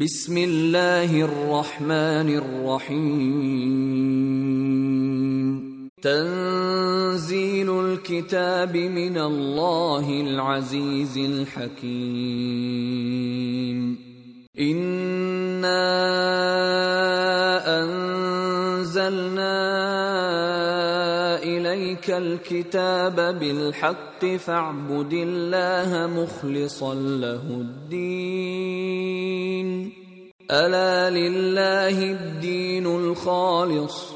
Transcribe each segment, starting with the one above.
بسم الله الرحمن الرحيم تنزيل الكتاب من الله العزيز الحكيم انا انزلنا اليك الكتاب بالحق فاعبد الله مخلصا له الدين. ألا لله الدين الخالص.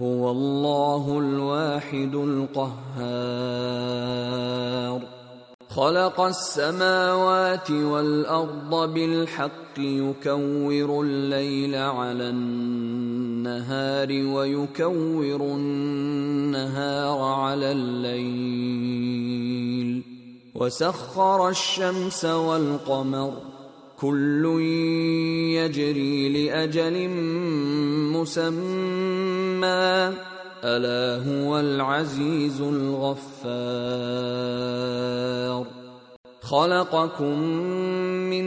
هو الله الواحد القهار. خلق السماوات والأرض بالحق يكور الليل على النهار ويكور النهار على الليل. وسخر الشمس والقمر كل يجري لاجل مسمى. الا هو العزيز الغفار. خلقكم من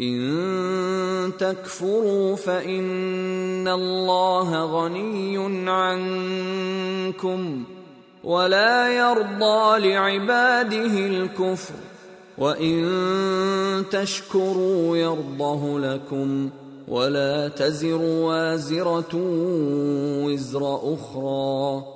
إن تكفروا فإن الله غني عنكم ولا يرضى لعباده الكفر وإن تشكروا يرضه لكم ولا تزر وازرة وزر أخرى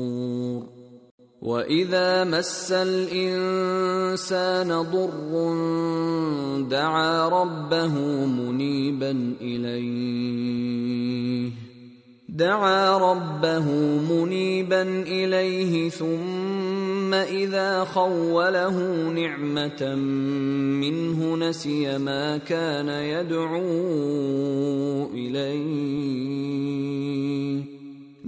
واذا مس الانسان ضر دعا ربه منيبا اليه دعا ربه منيبا اليه ثم اذا خوله نعمه منه نسي ما كان يدعو اليه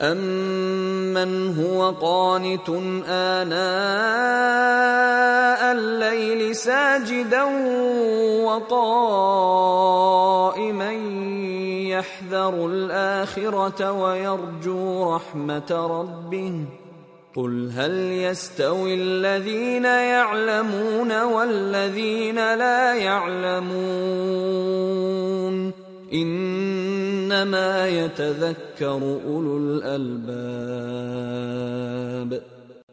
أمن هو قانت آناء الليل ساجدا وقائما يحذر الآخرة ويرجو رحمة ربه قل هل يستوي الذين يعلمون والذين لا يعلمون إنما يتذكر أولو الألباب.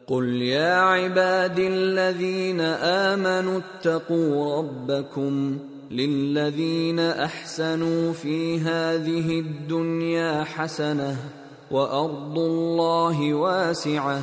قل يا عبادي الذين آمنوا اتقوا ربكم للذين أحسنوا في هذه الدنيا حسنة وأرض الله واسعة.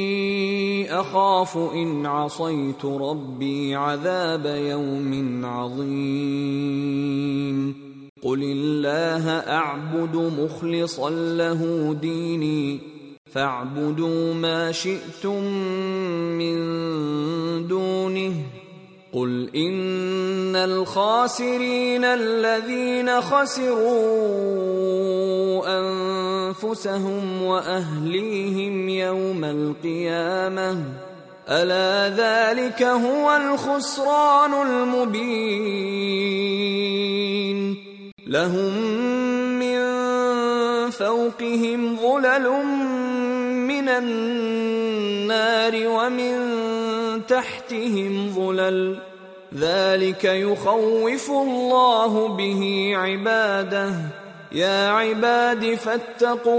أخاف إن عصيت ربي عذاب يوم عظيم. قل الله أعبد مخلصا له ديني فاعبدوا ما شئتم من دونه. قل ان الخاسرين الذين خسروا انفسهم واهليهم يوم القيامه الا ذلك هو الخسران المبين لهم من فوقهم ظلل من النار ومن تحتهم ظلل. ذلك يخوف الله به عباده. يا عباد فاتقون.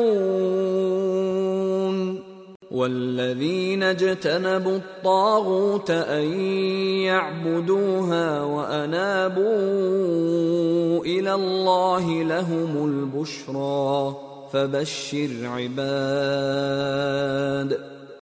والذين اجتنبوا الطاغوت أن يعبدوها وأنابوا إلى الله لهم البشرى. فبشر عباد.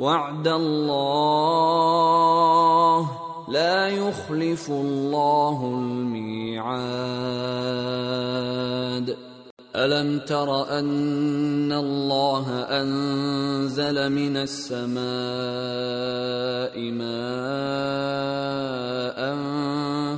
وعد الله لا يخلف الله الميعاد. ألم تر أن الله أنزل من السماء ماء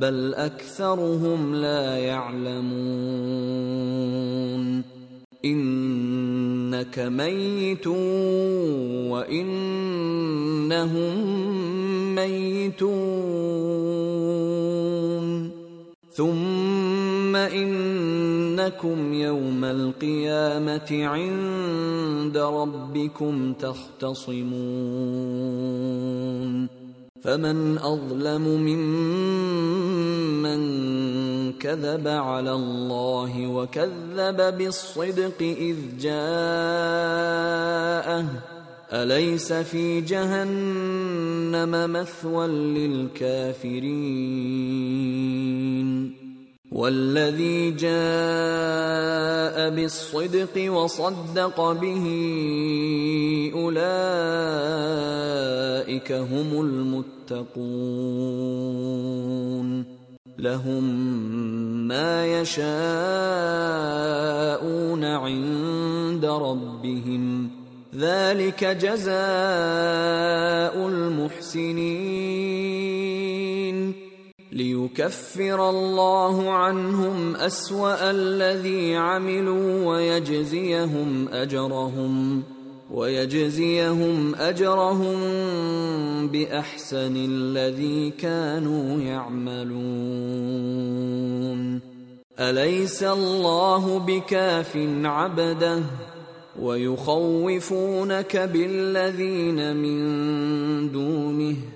بل أكثرهم لا يعلمون. إنك ميت وإنهم ميتون. ثم إنكم يوم القيامة عند ربكم تختصمون. فمن أظلم ممن كذب على الله وكذب بالصدق إذ جاءه. أليس في جهنم مثوى للكافرين؟ والذي جاء بالصدق وصدق به أولئك هم المتقون. لهم ما يشاءون عند ربهم. ذلك جزاء المحسنين. ليكفر الله عنهم أسوأ الذي عملوا ويجزيهم أجرهم ويجزيهم أجرهم بأحسن الذي كانوا يعملون. أليس الله بكاف عبده؟ ويخوفونك بالذين من دونه.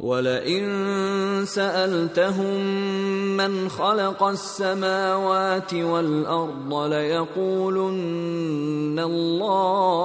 ولئن سألتهم من خلق السماوات والأرض ليقولن الله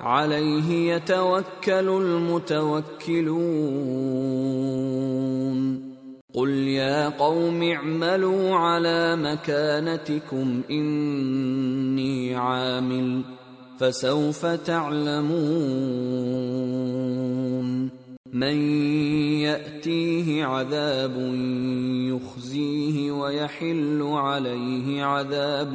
عليه يتوكل المتوكلون. قل يا قوم اعملوا على مكانتكم إني عامل فسوف تعلمون. من يأتيه عذاب يخزيه ويحل عليه عذاب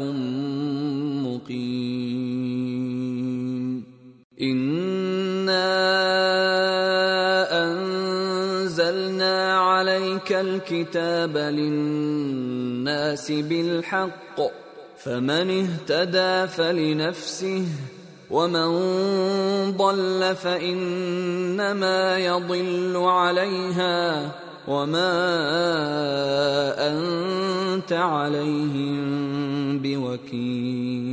عليك الكتاب للناس بالحق فمن اهتدى فلنفسه ومن ضل فإنما يضل عليها وما أنت عليهم بوكيل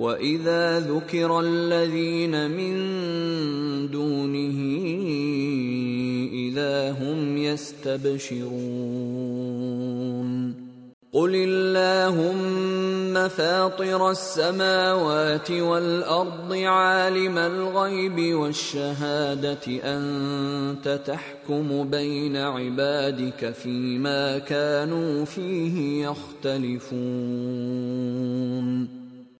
واذا ذكر الذين من دونه اذا هم يستبشرون قل اللهم فاطر السماوات والارض عالم الغيب والشهاده انت تحكم بين عبادك فيما كانوا فيه يختلفون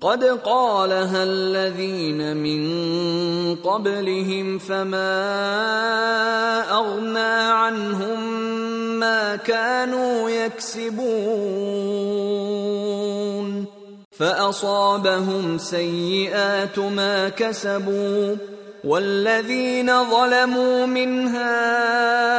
قد قالها الذين من قبلهم فما أغنى عنهم ما كانوا يكسبون. فأصابهم سيئات ما كسبوا. والذين ظلموا من هؤلاء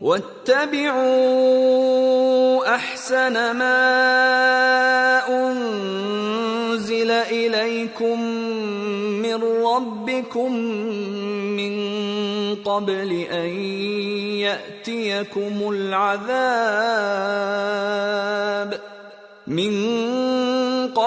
واتبعوا أحسن ما أنزل إليكم من ربكم من قبل أن يأتيكم العذاب من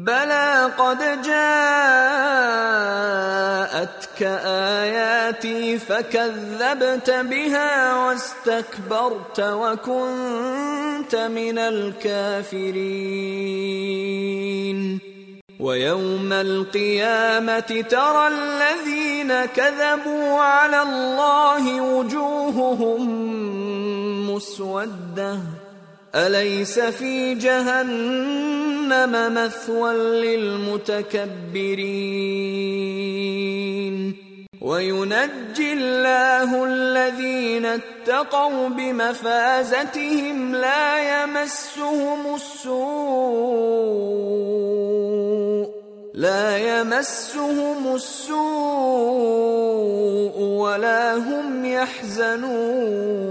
بلى قد جاءتك آياتي فكذبت بها واستكبرت وكنت من الكافرين ويوم القيامة ترى الذين كذبوا على الله وجوههم مسودة أليس في جهنم مثوى للمتكبرين؟ وينجي الله الذين اتقوا بمفازتهم لا يمسهم السوء لا يمسهم السوء ولا هم يحزنون.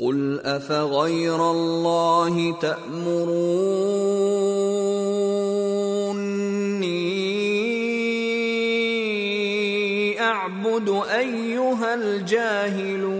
قل افغير الله تامروني اعبد ايها الجاهلون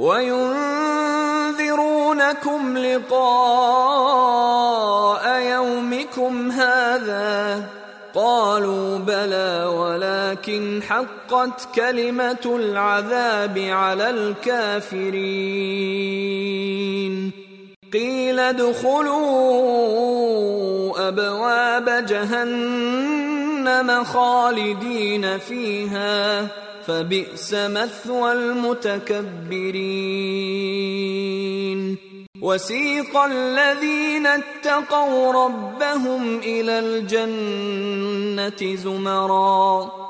وينذرونكم لقاء يومكم هذا قالوا بلى ولكن حقت كلمة العذاب على الكافرين. قيل ادخلوا أبواب جهنم خالدين فيها. فبئس مثوى المتكبرين. وسيق الذين اتقوا ربهم إلى الجنة زمرا.